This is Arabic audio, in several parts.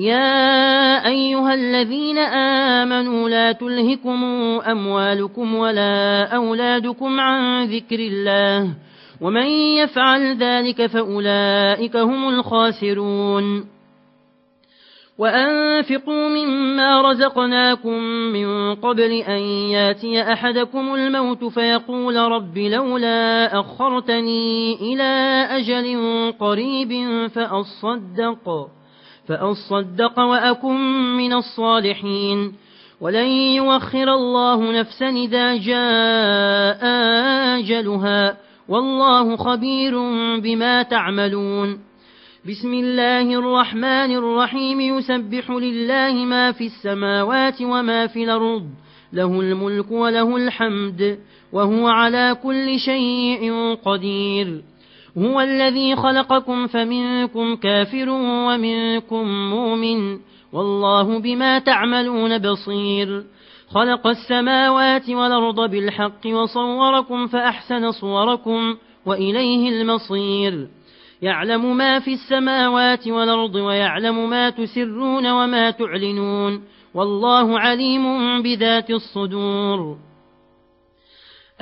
يا أيها الذين آمنوا لا تلهكم أموالكم ولا أولادكم عن ذكر الله ومن يفعل ذلك فأولئك هم الخاسرون. وأنفقوا مما رزقناكم من قبل أن ياتي أحدكم الموت فيقول رب لولا أخرتني إلى أجل قريب فأصدق. فأصدق وأكن من الصالحين. ولن يوخر الله نفسا إذا جاء أجلها. والله خبير بما تعملون. بسم الله الرحمن الرحيم. يسبح لله ما في السماوات وما في الأرض. له الملك وله الحمد. وهو على كل شيء قدير. هو الذي خلقكم فمنكم كافر ومنكم مؤمن والله بما تعملون بصير. خلق السماوات والأرض بالحق وصوركم فأحسن صوركم وإليه المصير. يعلم ما في السماوات والأرض ويعلم ما تسرون وما تعلنون. والله عليم بذات الصدور.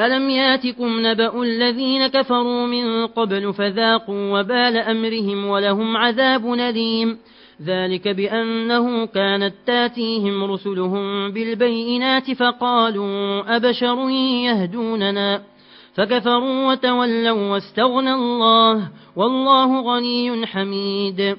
ألم ياتكم نبأ الذين كفروا من قبل فذاقوا وبال أمرهم ولهم عذاب نديم ذلك بأنه كانت تاتيهم رسلهم بالبينات فقالوا أبشر يهدوننا فكفروا وتولوا واستغنى الله والله غني حميد